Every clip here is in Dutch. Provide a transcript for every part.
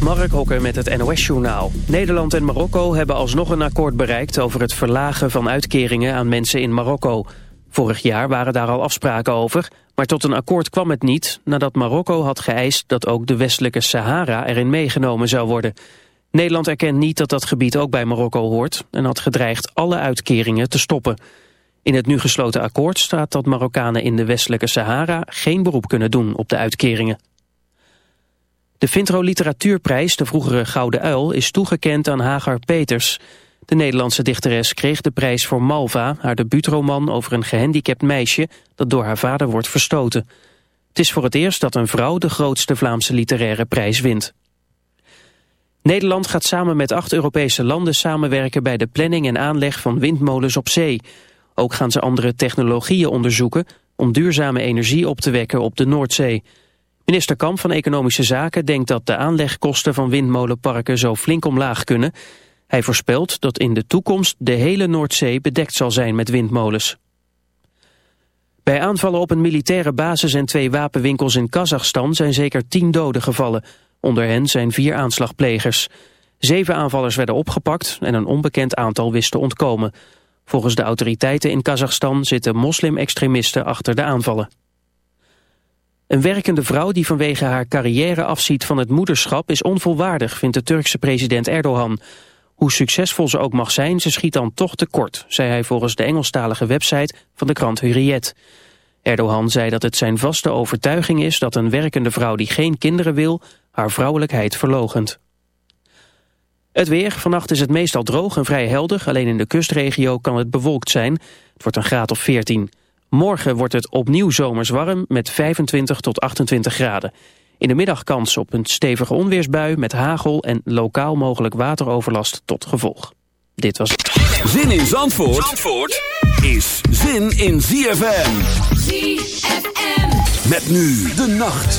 Mark Hokker met het NOS-journaal. Nederland en Marokko hebben alsnog een akkoord bereikt... over het verlagen van uitkeringen aan mensen in Marokko. Vorig jaar waren daar al afspraken over... maar tot een akkoord kwam het niet... nadat Marokko had geëist dat ook de westelijke Sahara erin meegenomen zou worden. Nederland erkent niet dat dat gebied ook bij Marokko hoort... en had gedreigd alle uitkeringen te stoppen. In het nu gesloten akkoord staat dat Marokkanen in de westelijke Sahara... geen beroep kunnen doen op de uitkeringen. De Vintro Literatuurprijs, de vroegere Gouden Uil, is toegekend aan Hagar Peters. De Nederlandse dichteres kreeg de prijs voor Malva, haar debuutroman over een gehandicapt meisje dat door haar vader wordt verstoten. Het is voor het eerst dat een vrouw de grootste Vlaamse literaire prijs wint. Nederland gaat samen met acht Europese landen samenwerken bij de planning en aanleg van windmolens op zee. Ook gaan ze andere technologieën onderzoeken om duurzame energie op te wekken op de Noordzee. Minister Kamp van Economische Zaken denkt dat de aanlegkosten van windmolenparken zo flink omlaag kunnen. Hij voorspelt dat in de toekomst de hele Noordzee bedekt zal zijn met windmolens. Bij aanvallen op een militaire basis en twee wapenwinkels in Kazachstan zijn zeker tien doden gevallen. Onder hen zijn vier aanslagplegers. Zeven aanvallers werden opgepakt en een onbekend aantal wisten ontkomen. Volgens de autoriteiten in Kazachstan zitten moslim-extremisten achter de aanvallen. Een werkende vrouw die vanwege haar carrière afziet van het moederschap is onvolwaardig, vindt de Turkse president Erdogan. Hoe succesvol ze ook mag zijn, ze schiet dan toch tekort, zei hij volgens de Engelstalige website van de krant Hurriyet. Erdogan zei dat het zijn vaste overtuiging is dat een werkende vrouw die geen kinderen wil, haar vrouwelijkheid verlogent. Het weer, vannacht is het meestal droog en vrij helder, alleen in de kustregio kan het bewolkt zijn. Het wordt een graad of 14. Morgen wordt het opnieuw zomers warm met 25 tot 28 graden. In de middag kans op een stevige onweersbui met hagel en lokaal mogelijk wateroverlast tot gevolg. Dit was Zin in Zandvoort, Zandvoort is zin in ZFM. ZFM. Met nu de nacht.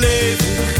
Leven,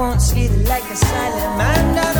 won't see the light, of silent let mine down.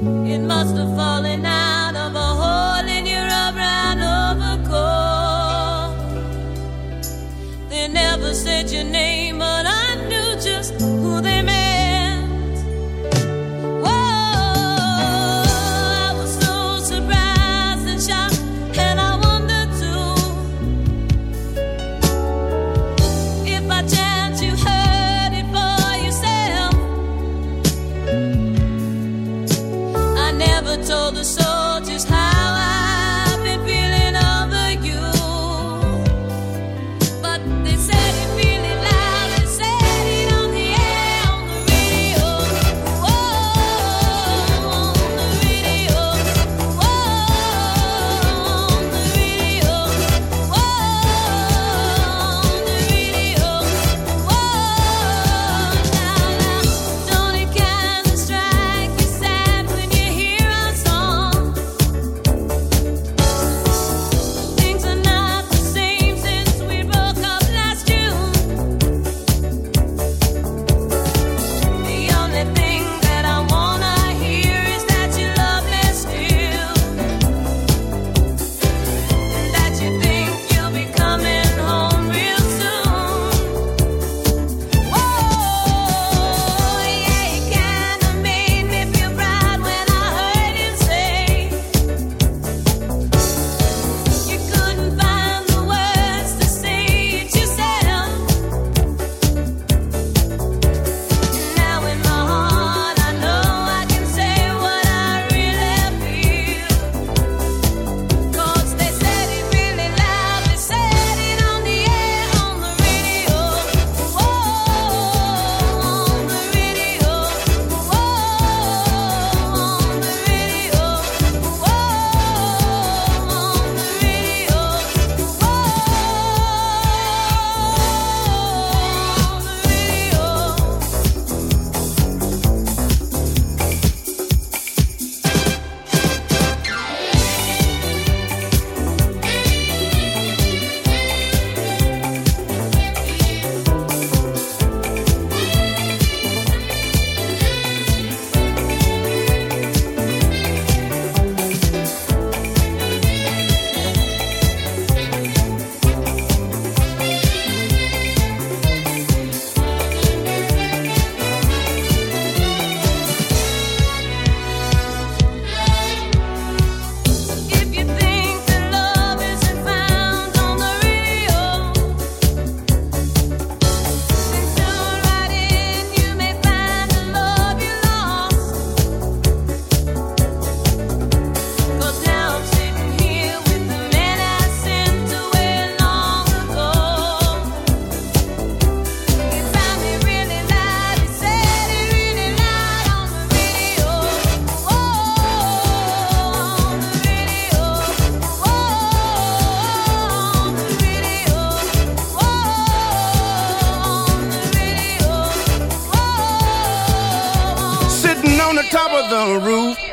It must have fallen out of a hole in your brown overcoat. They never said your name, but I